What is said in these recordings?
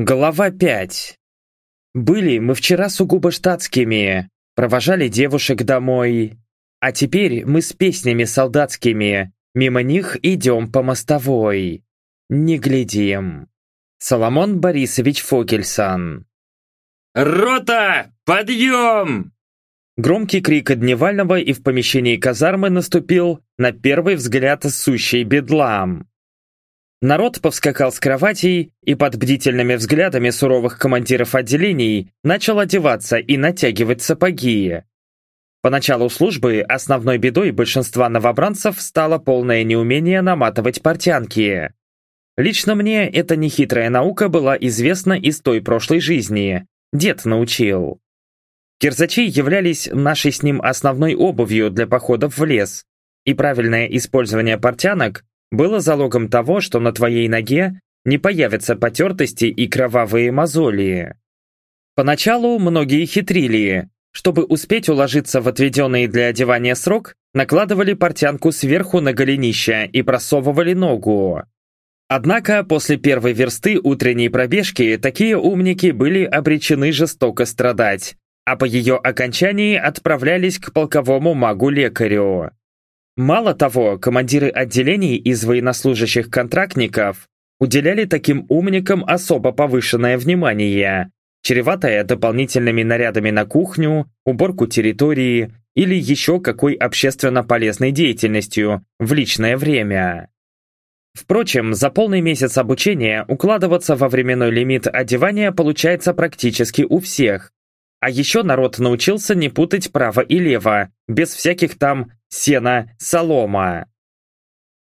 Глава 5. Были мы вчера сугубо штатскими, провожали девушек домой. А теперь мы с песнями солдатскими, мимо них идем по мостовой. Не глядим. Соломон Борисович Фогельсон. «Рота! Подъем!» Громкий крик Дневального и в помещении казармы наступил на первый взгляд сущий бедлам. Народ повскакал с кроватей и под бдительными взглядами суровых командиров отделений начал одеваться и натягивать сапоги. По началу службы основной бедой большинства новобранцев стало полное неумение наматывать портянки. Лично мне эта нехитрая наука была известна из той прошлой жизни. Дед научил. Кирзачи являлись нашей с ним основной обувью для походов в лес, и правильное использование портянок было залогом того, что на твоей ноге не появятся потертости и кровавые мозоли. Поначалу многие хитрили. Чтобы успеть уложиться в отведенный для одевания срок, накладывали портянку сверху на голенище и просовывали ногу. Однако после первой версты утренней пробежки такие умники были обречены жестоко страдать, а по ее окончании отправлялись к полковому магу-лекарю. Мало того, командиры отделений из военнослужащих контрактников уделяли таким умникам особо повышенное внимание, чреватое дополнительными нарядами на кухню, уборку территории или еще какой общественно полезной деятельностью в личное время. Впрочем, за полный месяц обучения укладываться во временной лимит одевания получается практически у всех. А еще народ научился не путать право и лево, без всяких там сена, солома.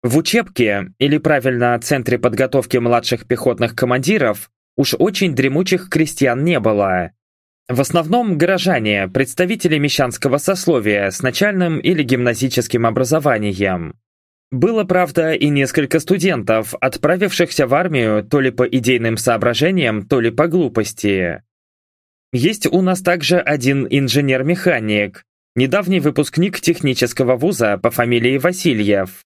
В учебке, или правильно центре подготовки младших пехотных командиров, уж очень дремучих крестьян не было. В основном горожане, представители мещанского сословия с начальным или гимназическим образованием. Было, правда, и несколько студентов, отправившихся в армию то ли по идейным соображениям, то ли по глупости. Есть у нас также один инженер-механик, недавний выпускник технического вуза по фамилии Васильев.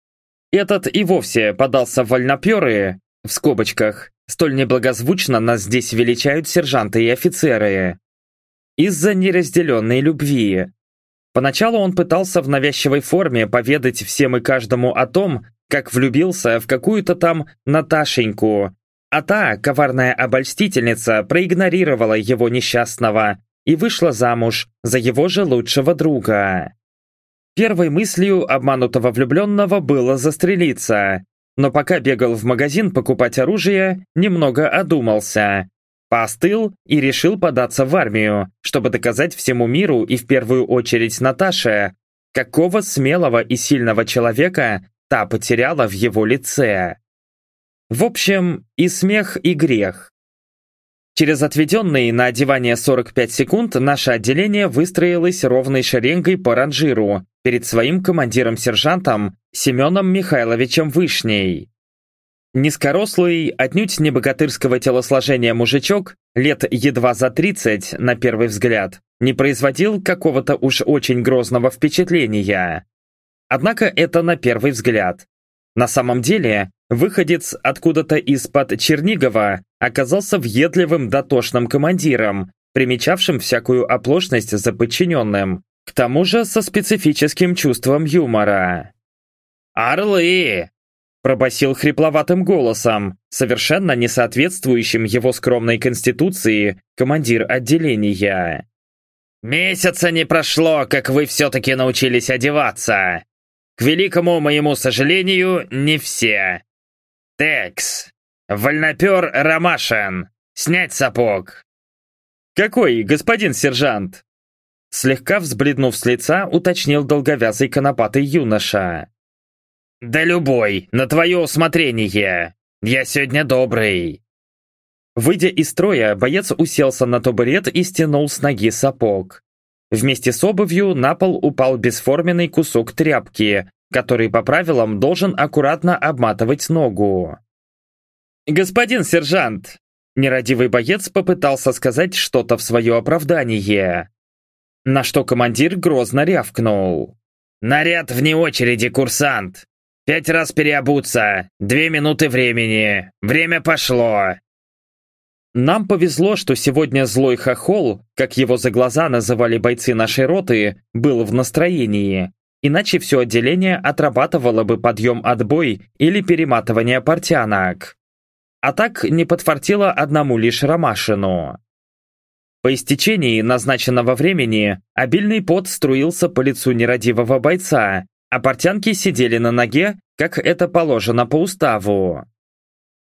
Этот и вовсе подался в вольноперы, в скобочках, столь неблагозвучно нас здесь величают сержанты и офицеры. Из-за неразделенной любви. Поначалу он пытался в навязчивой форме поведать всем и каждому о том, как влюбился в какую-то там Наташеньку, а та, коварная обольстительница, проигнорировала его несчастного и вышла замуж за его же лучшего друга. Первой мыслью обманутого влюбленного было застрелиться, но пока бегал в магазин покупать оружие, немного одумался. Поостыл и решил податься в армию, чтобы доказать всему миру и в первую очередь Наташе, какого смелого и сильного человека та потеряла в его лице. В общем, и смех, и грех. Через отведенные на одевание 45 секунд наше отделение выстроилось ровной шеренгой по ранжиру перед своим командиром-сержантом Семеном Михайловичем Вышней. Низкорослый, отнюдь не богатырского телосложения мужичок, лет едва за 30, на первый взгляд, не производил какого-то уж очень грозного впечатления. Однако это на первый взгляд. На самом деле, выходец откуда-то из-под Чернигова оказался въедливым дотошным командиром, примечавшим всякую оплошность за подчиненным, к тому же со специфическим чувством юмора. «Орлы!» – пробасил хрипловатым голосом, совершенно не соответствующим его скромной конституции, командир отделения. «Месяца не прошло, как вы все-таки научились одеваться. К великому моему сожалению, не все. Текс, «Вольнопер Ромашин! Снять сапог!» «Какой, господин сержант?» Слегка взбледнув с лица, уточнил долговязый конопатый юноша. «Да любой, на твое усмотрение! Я сегодня добрый!» Выйдя из строя, боец уселся на табурет и стянул с ноги сапог. Вместе с обувью на пол упал бесформенный кусок тряпки, который по правилам должен аккуратно обматывать ногу. «Господин сержант!» Нерадивый боец попытался сказать что-то в свое оправдание. На что командир грозно рявкнул. «Наряд вне очереди, курсант! Пять раз переобуться! Две минуты времени! Время пошло!» Нам повезло, что сегодня злой хохол, как его за глаза называли бойцы нашей роты, был в настроении, иначе все отделение отрабатывало бы подъем отбой или перематывание портянок. А так не подфартило одному лишь Ромашину. По истечении назначенного времени обильный пот струился по лицу нерадивого бойца, а портянки сидели на ноге, как это положено по уставу.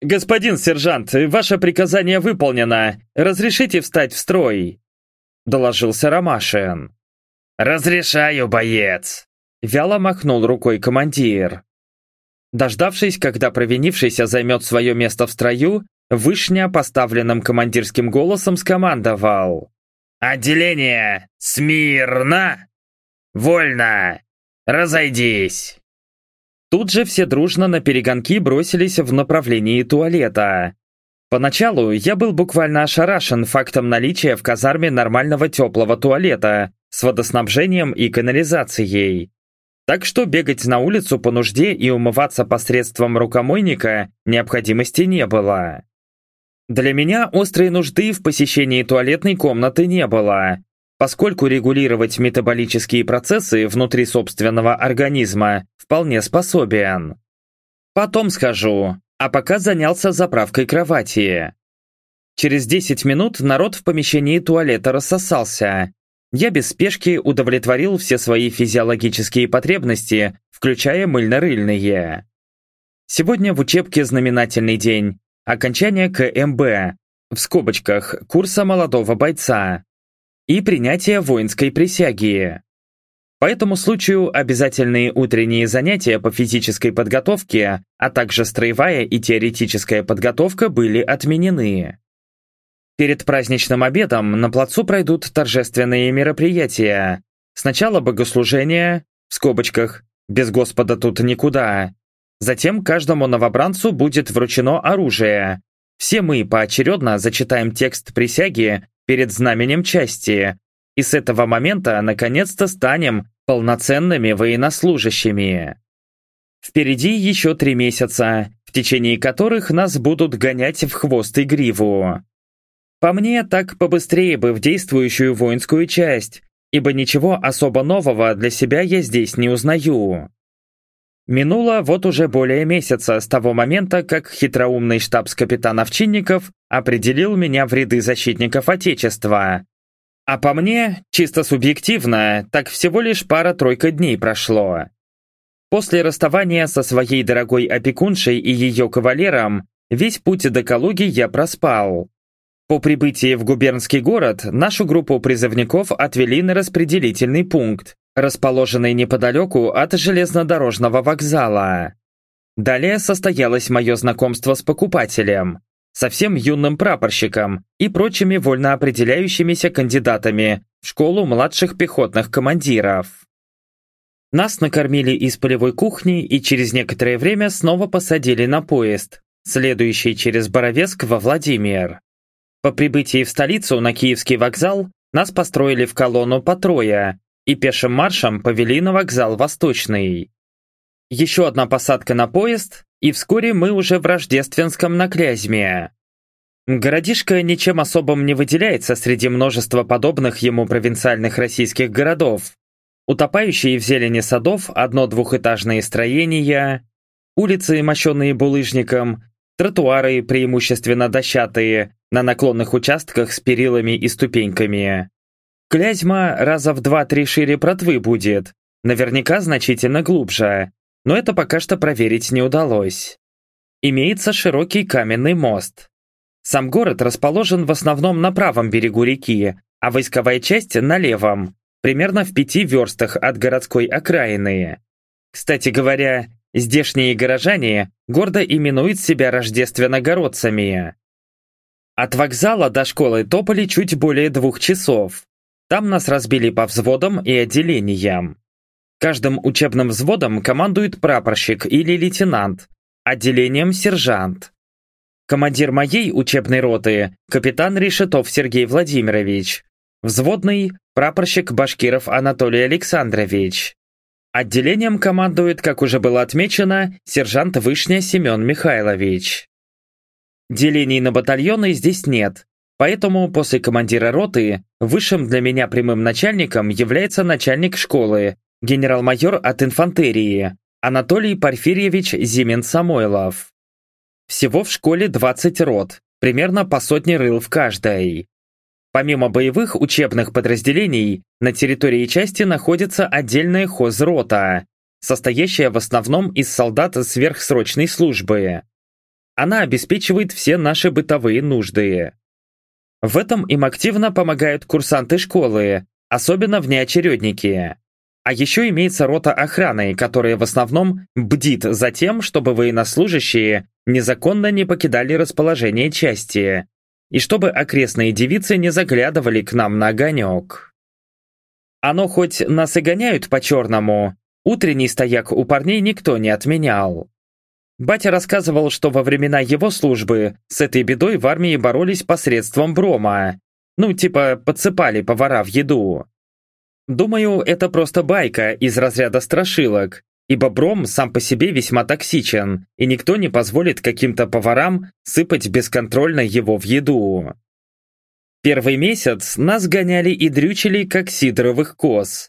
«Господин сержант, ваше приказание выполнено. Разрешите встать в строй?» Доложился Ромашин. «Разрешаю, боец!» Вяло махнул рукой командир. Дождавшись, когда провинившийся займет свое место в строю, Вышня поставленным командирским голосом скомандовал. «Отделение! Смирно! Вольно! Разойдись!» Тут же все дружно на перегонки бросились в направлении туалета. Поначалу я был буквально ошарашен фактом наличия в казарме нормального теплого туалета с водоснабжением и канализацией. Так что бегать на улицу по нужде и умываться посредством рукомойника необходимости не было. Для меня острой нужды в посещении туалетной комнаты не было, поскольку регулировать метаболические процессы внутри собственного организма вполне способен. Потом схожу, а пока занялся заправкой кровати. Через 10 минут народ в помещении туалета рассосался. Я без спешки удовлетворил все свои физиологические потребности, включая мыльно-рыльные. Сегодня в учебке знаменательный день. Окончание КМБ, в скобочках, курса молодого бойца и принятие воинской присяги. По этому случаю обязательные утренние занятия по физической подготовке, а также строевая и теоретическая подготовка были отменены. Перед праздничным обедом на плацу пройдут торжественные мероприятия. Сначала богослужение, в скобочках, без Господа тут никуда. Затем каждому новобранцу будет вручено оружие. Все мы поочередно зачитаем текст присяги перед знаменем части, и с этого момента наконец-то станем полноценными военнослужащими. Впереди еще три месяца, в течение которых нас будут гонять в хвост и гриву. По мне, так побыстрее бы в действующую воинскую часть, ибо ничего особо нового для себя я здесь не узнаю. Минуло вот уже более месяца с того момента, как хитроумный штабс-капитан Овчинников определил меня в ряды защитников Отечества. А по мне, чисто субъективно, так всего лишь пара-тройка дней прошло. После расставания со своей дорогой опекуншей и ее кавалером, весь путь до Калуги я проспал. По прибытии в губернский город нашу группу призывников отвели на распределительный пункт, расположенный неподалеку от железнодорожного вокзала. Далее состоялось мое знакомство с покупателем, совсем юным прапорщиком и прочими вольно определяющимися кандидатами в школу младших пехотных командиров. Нас накормили из полевой кухни и через некоторое время снова посадили на поезд, следующий через Боровеск во Владимир. По прибытии в столицу на Киевский вокзал нас построили в колонну по трое, и пешим маршем повели на вокзал Восточный. Еще одна посадка на поезд, и вскоре мы уже в Рождественском на Клязьме. Городишко ничем особым не выделяется среди множества подобных ему провинциальных российских городов. Утопающие в зелени садов одно-двухэтажные строения, улицы, мощенные булыжником, тротуары, преимущественно дощатые, на наклонных участках с перилами и ступеньками. Клязьма раза в два-три шире протвы будет, наверняка значительно глубже, но это пока что проверить не удалось. Имеется широкий каменный мост. Сам город расположен в основном на правом берегу реки, а войсковая часть на левом, примерно в пяти верстах от городской окраины. Кстати говоря, здешние горожане гордо именуют себя рождественно-городцами. От вокзала до школы топали чуть более двух часов. Там нас разбили по взводам и отделениям. Каждым учебным взводом командует прапорщик или лейтенант, отделением сержант. Командир моей учебной роты – капитан Решетов Сергей Владимирович. Взводный – прапорщик Башкиров Анатолий Александрович. Отделением командует, как уже было отмечено, сержант Вышня Семен Михайлович. Делений на батальоны здесь нет, поэтому после командира роты высшим для меня прямым начальником является начальник школы, генерал-майор от инфантерии, Анатолий Порфирьевич Зимин-Самойлов. Всего в школе 20 рот, примерно по сотне рыл в каждой. Помимо боевых учебных подразделений, на территории части находится отдельная хозрота, состоящая в основном из солдат сверхсрочной службы. Она обеспечивает все наши бытовые нужды. В этом им активно помогают курсанты школы, особенно внеочередники. А еще имеется рота охраны, которая в основном бдит за тем, чтобы военнослужащие незаконно не покидали расположение части, и чтобы окрестные девицы не заглядывали к нам на огонек. Оно хоть нас и гоняют по-черному, утренний стояк у парней никто не отменял. Батя рассказывал, что во времена его службы с этой бедой в армии боролись посредством брома. Ну, типа, подсыпали повара в еду. Думаю, это просто байка из разряда страшилок, ибо бром сам по себе весьма токсичен, и никто не позволит каким-то поварам сыпать бесконтрольно его в еду. Первый месяц нас гоняли и дрючили, как сидоровых коз.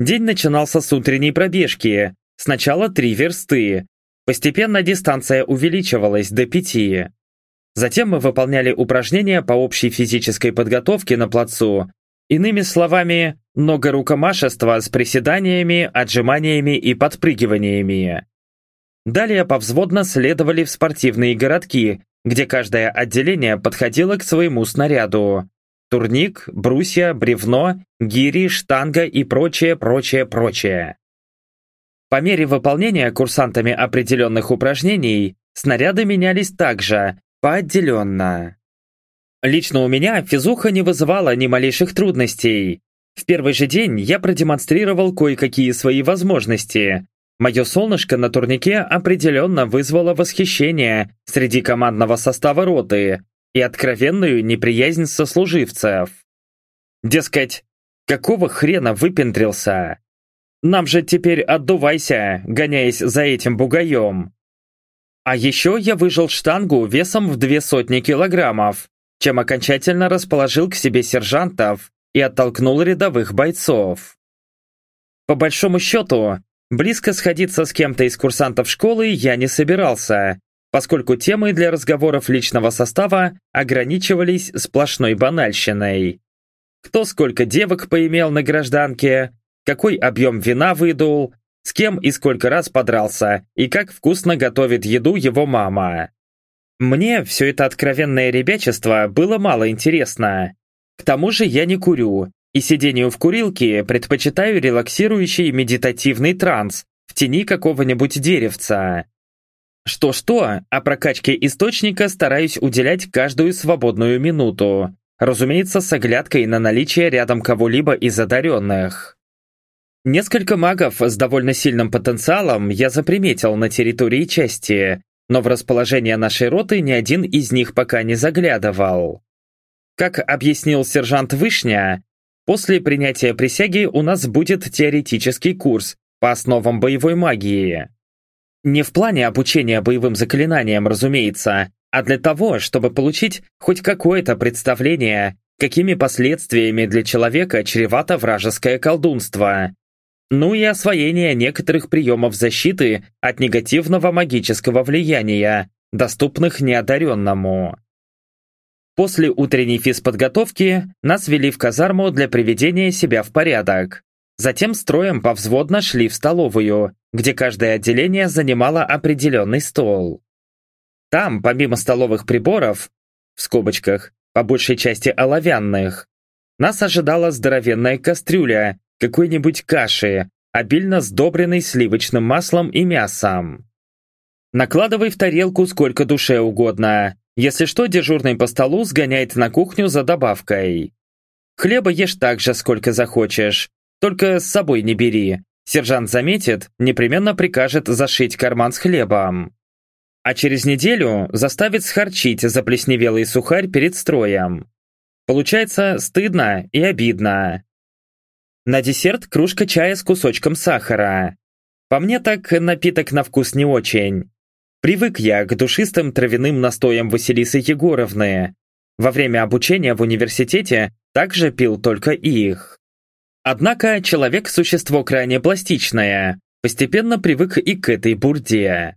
День начинался с утренней пробежки, сначала три версты, Постепенно дистанция увеличивалась до пяти. Затем мы выполняли упражнения по общей физической подготовке на плацу, иными словами, многорукомашество с приседаниями, отжиманиями и подпрыгиваниями. Далее повзводно следовали в спортивные городки, где каждое отделение подходило к своему снаряду. Турник, брусья, бревно, гири, штанга и прочее, прочее, прочее. По мере выполнения курсантами определенных упражнений, снаряды менялись также, поотделенно. Лично у меня физуха не вызывала ни малейших трудностей. В первый же день я продемонстрировал кое-какие свои возможности. Мое солнышко на турнике определенно вызвало восхищение среди командного состава роты и откровенную неприязнь сослуживцев. Дескать, какого хрена выпендрился? Нам же теперь отдувайся, гоняясь за этим бугаем. А еще я выжил штангу весом в две сотни килограммов, чем окончательно расположил к себе сержантов и оттолкнул рядовых бойцов. По большому счету, близко сходиться с кем-то из курсантов школы я не собирался, поскольку темы для разговоров личного состава ограничивались сплошной банальщиной. Кто сколько девок поимел на гражданке, какой объем вина выдул, с кем и сколько раз подрался, и как вкусно готовит еду его мама. Мне все это откровенное ребячество было мало интересно. К тому же я не курю, и сидению в курилке предпочитаю релаксирующий медитативный транс в тени какого-нибудь деревца. Что-что, а прокачке источника стараюсь уделять каждую свободную минуту, разумеется, с оглядкой на наличие рядом кого-либо из одаренных. Несколько магов с довольно сильным потенциалом я заприметил на территории части, но в расположение нашей роты ни один из них пока не заглядывал. Как объяснил сержант Вышня, после принятия присяги у нас будет теоретический курс по основам боевой магии. Не в плане обучения боевым заклинаниям, разумеется, а для того, чтобы получить хоть какое-то представление, какими последствиями для человека чревато вражеское колдунство, ну и освоение некоторых приемов защиты от негативного магического влияния, доступных неодаренному. После утренней физподготовки нас вели в казарму для приведения себя в порядок. Затем строем повзводно шли в столовую, где каждое отделение занимало определенный стол. Там, помимо столовых приборов, в скобочках, по большей части оловянных, нас ожидала здоровенная кастрюля, какой-нибудь каши, обильно сдобренной сливочным маслом и мясом. Накладывай в тарелку сколько душе угодно. Если что, дежурный по столу сгоняет на кухню за добавкой. Хлеба ешь так же, сколько захочешь. Только с собой не бери. Сержант заметит, непременно прикажет зашить карман с хлебом. А через неделю заставит схарчить заплесневелый сухарь перед строем. Получается стыдно и обидно. На десерт кружка чая с кусочком сахара. По мне так напиток на вкус не очень. Привык я к душистым травяным настоям Василисы Егоровны. Во время обучения в университете также пил только их. Однако человек – существо крайне пластичное, постепенно привык и к этой бурде.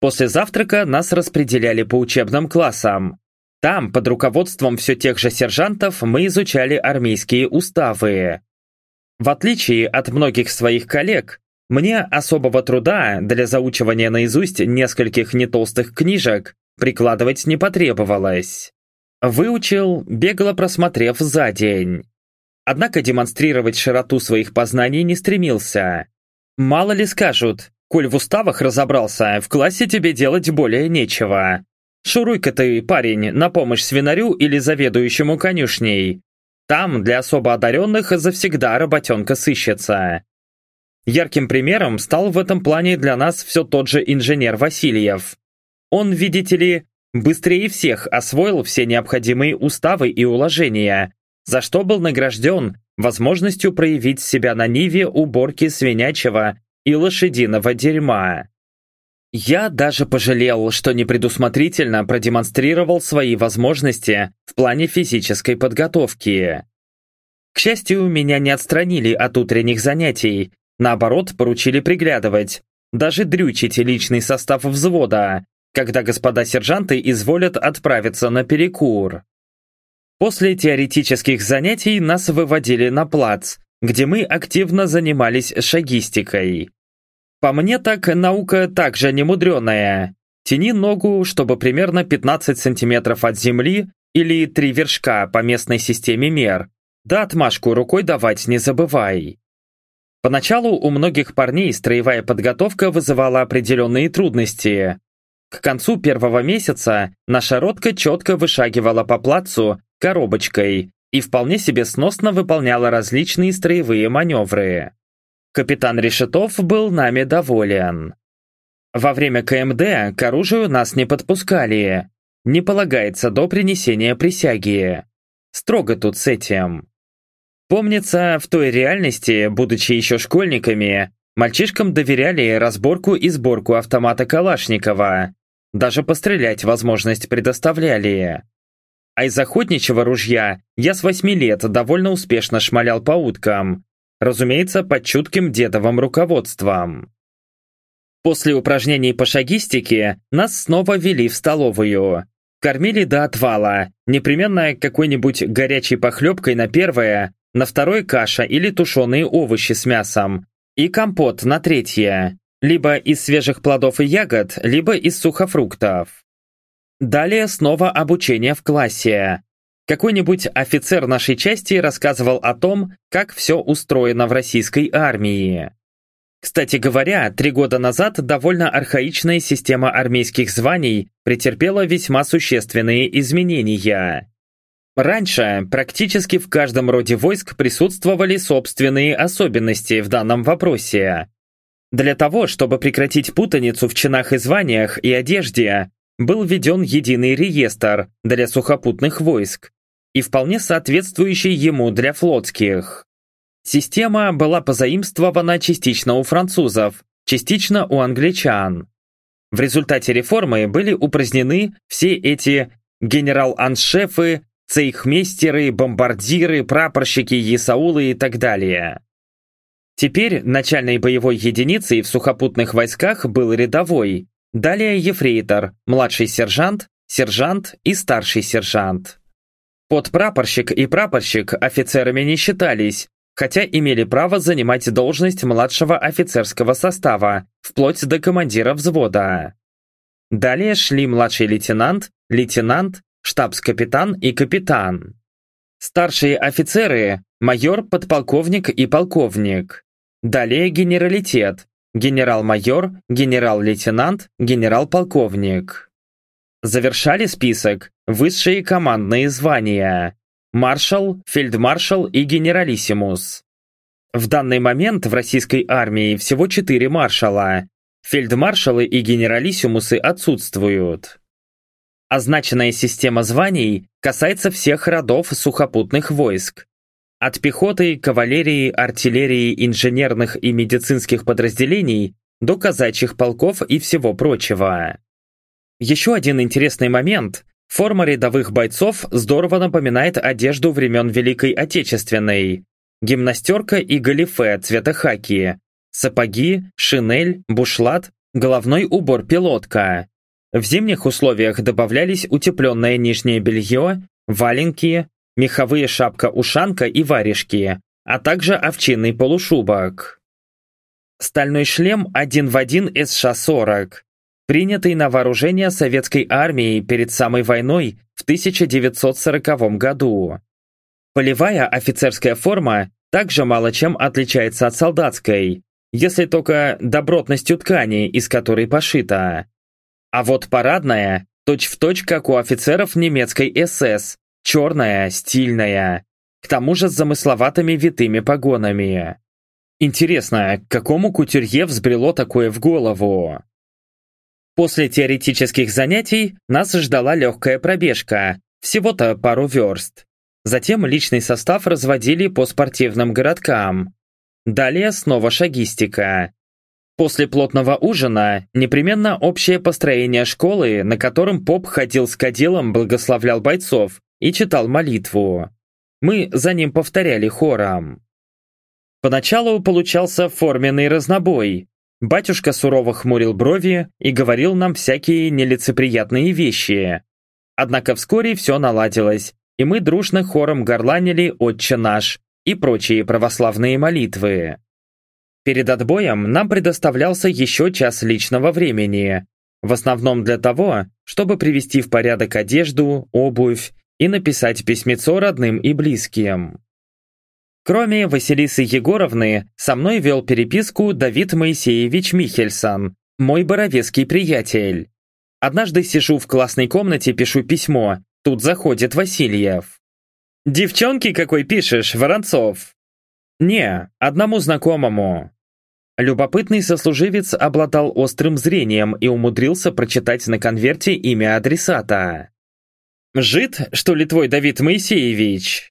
После завтрака нас распределяли по учебным классам. Там, под руководством все тех же сержантов, мы изучали армейские уставы. В отличие от многих своих коллег, мне особого труда для заучивания наизусть нескольких нетолстых книжек прикладывать не потребовалось. Выучил, бегло просмотрев за день. Однако демонстрировать широту своих познаний не стремился. Мало ли скажут, коль в уставах разобрался, в классе тебе делать более нечего. Шуруй-ка ты, парень, на помощь свинарю или заведующему конюшней. Там для особо одаренных завсегда работенка сыщется. Ярким примером стал в этом плане для нас все тот же инженер Васильев. Он, видите ли, быстрее всех освоил все необходимые уставы и уложения, за что был награжден возможностью проявить себя на ниве уборки свинячего и лошадиного дерьма. Я даже пожалел, что непредусмотрительно продемонстрировал свои возможности в плане физической подготовки. К счастью, меня не отстранили от утренних занятий, наоборот, поручили приглядывать, даже дрючить личный состав взвода, когда господа сержанты изволят отправиться на перекур. После теоретических занятий нас выводили на плац, где мы активно занимались шагистикой. По мне так наука также немудреная. Тяни ногу, чтобы примерно 15 сантиметров от земли или три вершка по местной системе мер. Да отмашку рукой давать не забывай. Поначалу у многих парней строевая подготовка вызывала определенные трудности. К концу первого месяца наша ротка четко вышагивала по плацу коробочкой и вполне себе сносно выполняла различные строевые маневры. Капитан Решетов был нами доволен. Во время КМД к оружию нас не подпускали. Не полагается до принесения присяги. Строго тут с этим. Помнится, в той реальности, будучи еще школьниками, мальчишкам доверяли разборку и сборку автомата Калашникова. Даже пострелять возможность предоставляли. А из охотничьего ружья я с восьми лет довольно успешно шмалял по уткам, разумеется, под чутким дедовым руководством. После упражнений по шагистике нас снова вели в столовую. Кормили до отвала, непременно какой-нибудь горячей похлебкой на первое, на второе каша или тушеные овощи с мясом, и компот на третье, либо из свежих плодов и ягод, либо из сухофруктов. Далее снова обучение в классе. Какой-нибудь офицер нашей части рассказывал о том, как все устроено в российской армии. Кстати говоря, три года назад довольно архаичная система армейских званий претерпела весьма существенные изменения. Раньше практически в каждом роде войск присутствовали собственные особенности в данном вопросе. Для того, чтобы прекратить путаницу в чинах и званиях и одежде, был введен единый реестр для сухопутных войск, и вполне соответствующий ему для флотских. Система была позаимствована частично у французов, частично у англичан. В результате реформы были упразднены все эти генерал-аншефы, цейхмейстеры, бомбардиры, прапорщики, есаулы и так далее. Теперь начальной боевой единицей в сухопутных войсках был рядовой, далее ефрейтор, младший сержант, сержант и старший сержант. Подпрапорщик и прапорщик офицерами не считались, хотя имели право занимать должность младшего офицерского состава, вплоть до командира взвода. Далее шли младший лейтенант, лейтенант, штабс-капитан и капитан. Старшие офицеры – майор, подполковник и полковник. Далее генералитет – генерал-майор, генерал-лейтенант, генерал-полковник. Завершали список высшие командные звания – маршал, фельдмаршал и генералиссимус. В данный момент в российской армии всего четыре маршала. Фельдмаршалы и генералиссимусы отсутствуют. Означенная система званий касается всех родов сухопутных войск. От пехоты, кавалерии, артиллерии, инженерных и медицинских подразделений до казачьих полков и всего прочего. Еще один интересный момент. Форма рядовых бойцов здорово напоминает одежду времен Великой Отечественной. Гимнастерка и галифе цвета хаки, сапоги, шинель, бушлат, головной убор пилотка. В зимних условиях добавлялись утепленное нижнее белье, валенки, меховые шапка-ушанка и варежки, а также овчинный полушубок. Стальной шлем один в один СШ-40, принятый на вооружение советской армией перед самой войной в 1940 году. Полевая офицерская форма также мало чем отличается от солдатской, если только добротностью ткани, из которой пошита. А вот парадная, точь-в-точь, точь, как у офицеров немецкой СС, черная, стильная, к тому же с замысловатыми витыми погонами. Интересно, какому кутюрье взбрело такое в голову? После теоретических занятий нас ждала легкая пробежка, всего-то пару верст. Затем личный состав разводили по спортивным городкам. Далее снова шагистика. После плотного ужина непременно общее построение школы, на котором поп ходил с кадилом, благословлял бойцов и читал молитву. Мы за ним повторяли хором. Поначалу получался форменный разнобой. Батюшка сурово хмурил брови и говорил нам всякие нелицеприятные вещи. Однако вскоре все наладилось, и мы дружно хором горланили «Отче наш» и прочие православные молитвы. Перед отбоем нам предоставлялся еще час личного времени, в основном для того, чтобы привести в порядок одежду, обувь и написать письмецо родным и близким. Кроме Василисы Егоровны, со мной вел переписку Давид Моисеевич Михельсон, мой боровецкий приятель. Однажды сижу в классной комнате, пишу письмо, Тут заходит Васильев. «Девчонки какой пишешь, Воронцов?» «Не, одному знакомому». Любопытный сослуживец обладал острым зрением и умудрился прочитать на конверте имя адресата. «Жид, что ли, твой Давид Моисеевич?»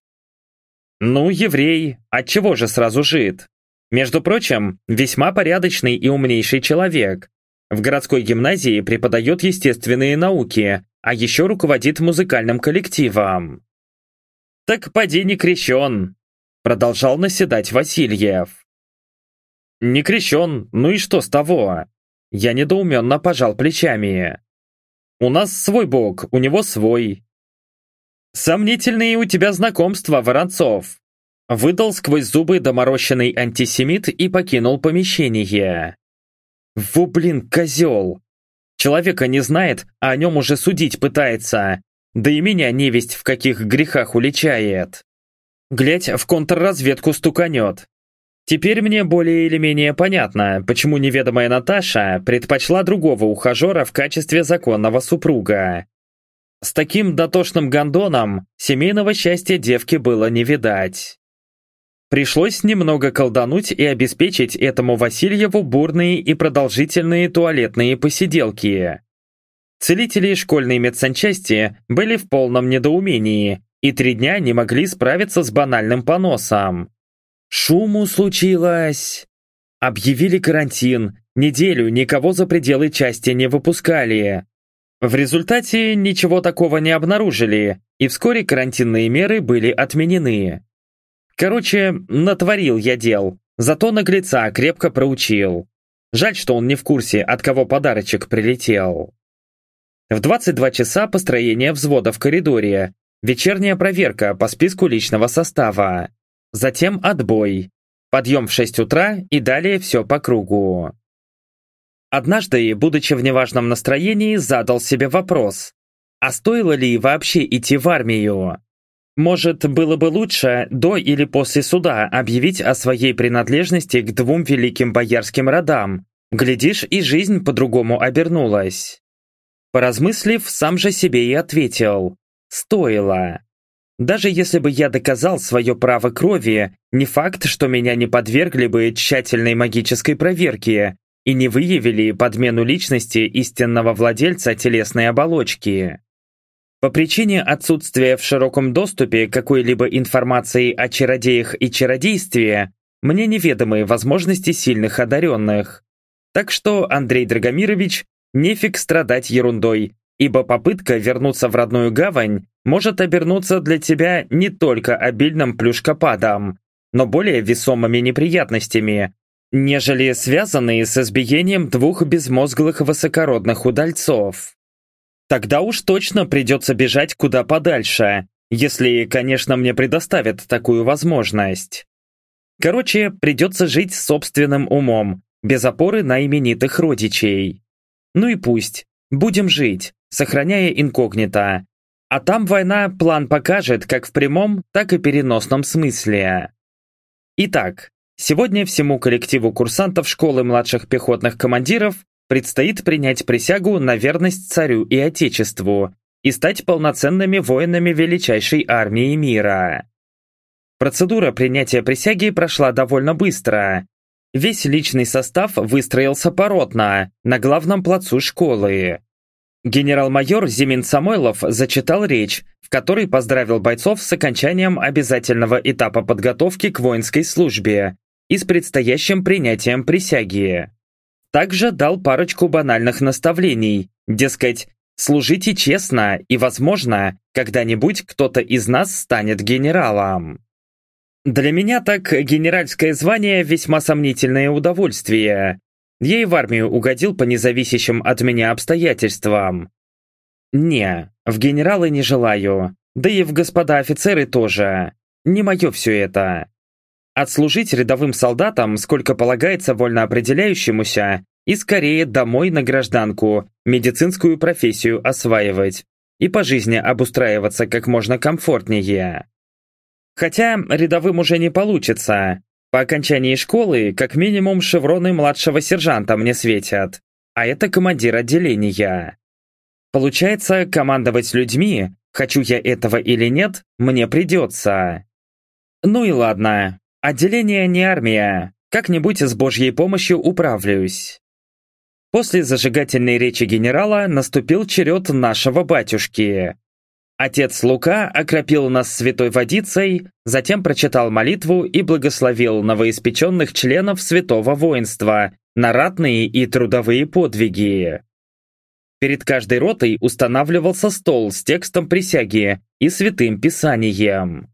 «Ну, еврей, отчего же сразу жид?» Между прочим, весьма порядочный и умнейший человек. В городской гимназии преподает естественные науки, а еще руководит музыкальным коллективом. «Так поди не крещен», — продолжал наседать Васильев. «Не крещен, ну и что с того?» Я недоуменно пожал плечами. «У нас свой бог, у него свой». «Сомнительные у тебя знакомства, Воронцов», выдал сквозь зубы доморощенный антисемит и покинул помещение. «Во блин, козел! Человека не знает, а о нем уже судить пытается. Да и меня невесть в каких грехах уличает. Глядь, в контрразведку стуканет. Теперь мне более или менее понятно, почему неведомая Наташа предпочла другого ухажера в качестве законного супруга. С таким дотошным гондоном семейного счастья девки было не видать. Пришлось немного колдануть и обеспечить этому Васильеву бурные и продолжительные туалетные посиделки. Целители школьной медсанчасти были в полном недоумении и три дня не могли справиться с банальным поносом. Шуму случилось. Объявили карантин, неделю никого за пределы части не выпускали. В результате ничего такого не обнаружили, и вскоре карантинные меры были отменены. Короче, натворил я дел, зато наглеца крепко проучил. Жаль, что он не в курсе, от кого подарочек прилетел. В 22 часа построение взвода в коридоре, вечерняя проверка по списку личного состава, затем отбой, подъем в 6 утра и далее все по кругу. Однажды, будучи в неважном настроении, задал себе вопрос, а стоило ли вообще идти в армию? Может, было бы лучше до или после суда объявить о своей принадлежности к двум великим боярским родам. Глядишь, и жизнь по-другому обернулась. Поразмыслив, сам же себе и ответил. Стоило. Даже если бы я доказал свое право крови, не факт, что меня не подвергли бы тщательной магической проверке и не выявили подмену личности истинного владельца телесной оболочки. По причине отсутствия в широком доступе какой-либо информации о чародеях и чародействе, мне неведомы возможности сильных одаренных. Так что, Андрей Драгомирович, нефиг страдать ерундой, ибо попытка вернуться в родную гавань может обернуться для тебя не только обильным плюшкопадом, но более весомыми неприятностями, нежели связанные с избиением двух безмозглых высокородных удальцов. Тогда уж точно придется бежать куда подальше, если, конечно, мне предоставят такую возможность. Короче, придется жить собственным умом, без опоры на именитых родичей. Ну и пусть, будем жить, сохраняя инкогнито. А там война план покажет как в прямом, так и переносном смысле. Итак, сегодня всему коллективу курсантов школы младших пехотных командиров предстоит принять присягу на верность царю и отечеству и стать полноценными воинами величайшей армии мира. Процедура принятия присяги прошла довольно быстро. Весь личный состав выстроился поротно, на главном плацу школы. Генерал-майор Зимин Самойлов зачитал речь, в которой поздравил бойцов с окончанием обязательного этапа подготовки к воинской службе и с предстоящим принятием присяги. Также дал парочку банальных наставлений, дескать, служите честно и, возможно, когда-нибудь кто-то из нас станет генералом. Для меня так генеральское звание весьма сомнительное удовольствие. Я и в армию угодил по независящим от меня обстоятельствам. Не, в генералы не желаю, да и в господа офицеры тоже. Не мое все это. Отслужить рядовым солдатам, сколько полагается вольно определяющемуся, и скорее домой на гражданку, медицинскую профессию осваивать и по жизни обустраиваться как можно комфортнее. Хотя рядовым уже не получится. По окончании школы как минимум шевроны младшего сержанта мне светят, а это командир отделения. Получается, командовать людьми, хочу я этого или нет, мне придется. Ну и ладно, Отделение не армия. Как-нибудь с божьей помощью управлюсь. После зажигательной речи генерала наступил черед нашего батюшки. Отец Лука окропил нас святой водицей, затем прочитал молитву и благословил новоиспеченных членов святого воинства на ратные и трудовые подвиги. Перед каждой ротой устанавливался стол с текстом присяги и святым писанием.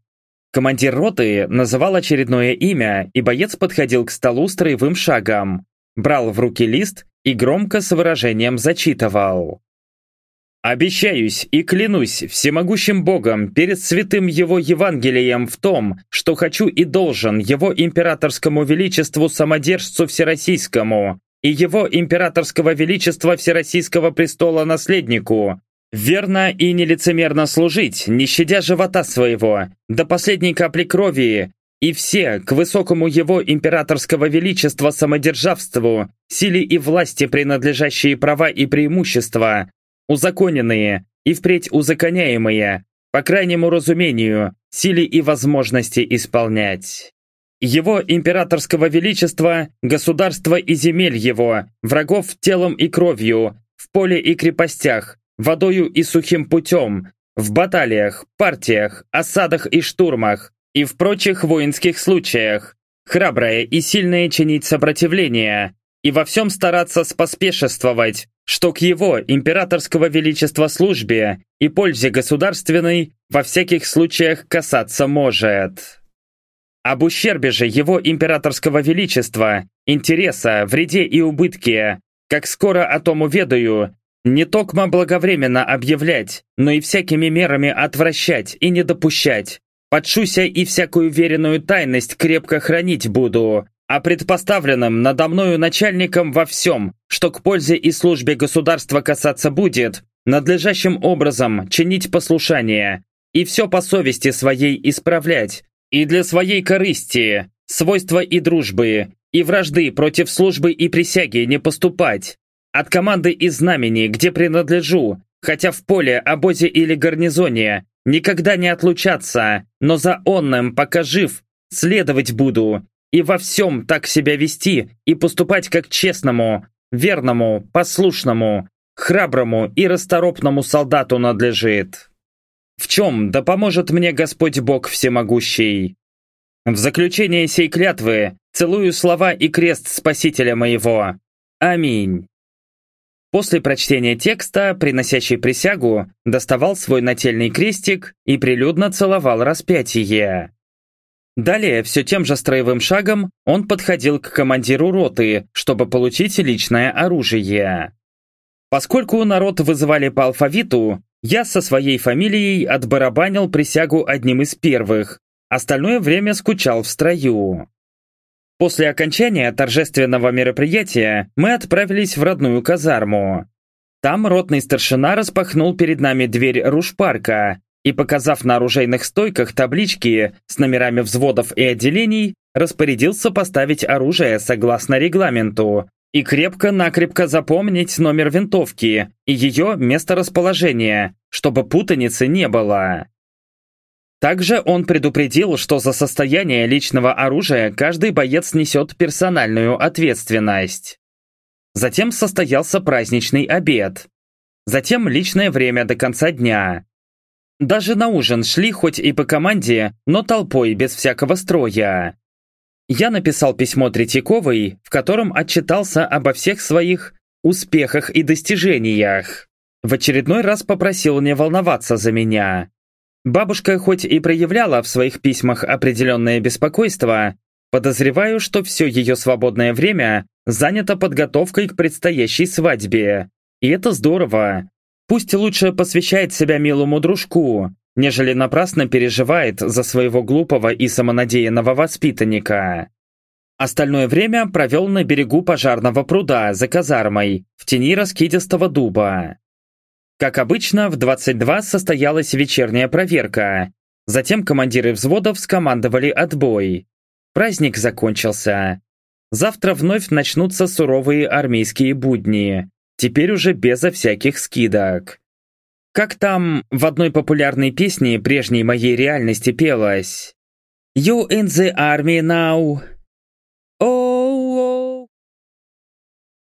Командир роты называл очередное имя, и боец подходил к столу строевым шагом, брал в руки лист и громко с выражением зачитывал. «Обещаюсь и клянусь всемогущим Богом перед святым Его Евангелием в том, что хочу и должен Его императорскому величеству самодержцу всероссийскому и Его императорского величества всероссийского престола наследнику, Верно и нелицемерно служить, не щадя живота своего, до последней капли крови, и все к высокому его императорского величества самодержавству, силе и власти принадлежащие права и преимущества, узаконенные и впредь узаконяемые, по крайнему разумению, силе и возможности исполнять. Его императорского величества, государства и земель его, врагов телом и кровью, в поле и крепостях, водою и сухим путем, в баталиях, партиях, осадах и штурмах, и в прочих воинских случаях, храброе и сильное чинить сопротивление, и во всем стараться споспешествовать, что к его императорского величества службе и пользе государственной во всяких случаях касаться может. Об ущербе же его императорского величества, интереса, вреде и убытке, как скоро о том уведаю, не токмо благовременно объявлять, но и всякими мерами отвращать и не допущать. Подшуся и всякую веренную тайность крепко хранить буду, а предпоставленным надо мною начальником во всем, что к пользе и службе государства касаться будет, надлежащим образом чинить послушание и все по совести своей исправлять, и для своей корысти, свойства и дружбы, и вражды против службы и присяги не поступать, от команды и знамени, где принадлежу, хотя в поле, обозе или гарнизоне, никогда не отлучаться, но за онным, пока жив, следовать буду, и во всем так себя вести и поступать как честному, верному, послушному, храброму и расторопному солдату надлежит. В чем да поможет мне Господь Бог Всемогущий. В заключение сей клятвы целую слова и крест Спасителя моего, Аминь. После прочтения текста, приносящий присягу, доставал свой нательный крестик и прилюдно целовал распятие. Далее, все тем же строевым шагом, он подходил к командиру роты, чтобы получить личное оружие. Поскольку народ вызывали по алфавиту, я со своей фамилией отбарабанил присягу одним из первых, остальное время скучал в строю. После окончания торжественного мероприятия мы отправились в родную казарму. Там ротный старшина распахнул перед нами дверь рушпарка и, показав на оружейных стойках таблички с номерами взводов и отделений, распорядился поставить оружие согласно регламенту и крепко-накрепко запомнить номер винтовки и ее месторасположение, чтобы путаницы не было. Также он предупредил, что за состояние личного оружия каждый боец несет персональную ответственность. Затем состоялся праздничный обед. Затем личное время до конца дня. Даже на ужин шли хоть и по команде, но толпой без всякого строя. Я написал письмо Третьяковой, в котором отчитался обо всех своих успехах и достижениях. В очередной раз попросил не волноваться за меня. Бабушка хоть и проявляла в своих письмах определенное беспокойство, подозреваю, что все ее свободное время занято подготовкой к предстоящей свадьбе. И это здорово. Пусть лучше посвящает себя милому дружку, нежели напрасно переживает за своего глупого и самонадеянного воспитанника. Остальное время провел на берегу пожарного пруда за казармой, в тени раскидистого дуба. Как обычно, в 22 состоялась вечерняя проверка. Затем командиры взводов скомандовали отбой. Праздник закончился. Завтра вновь начнутся суровые армейские будни. Теперь уже безо всяких скидок. Как там в одной популярной песне прежней моей реальности пелось? You in the army now.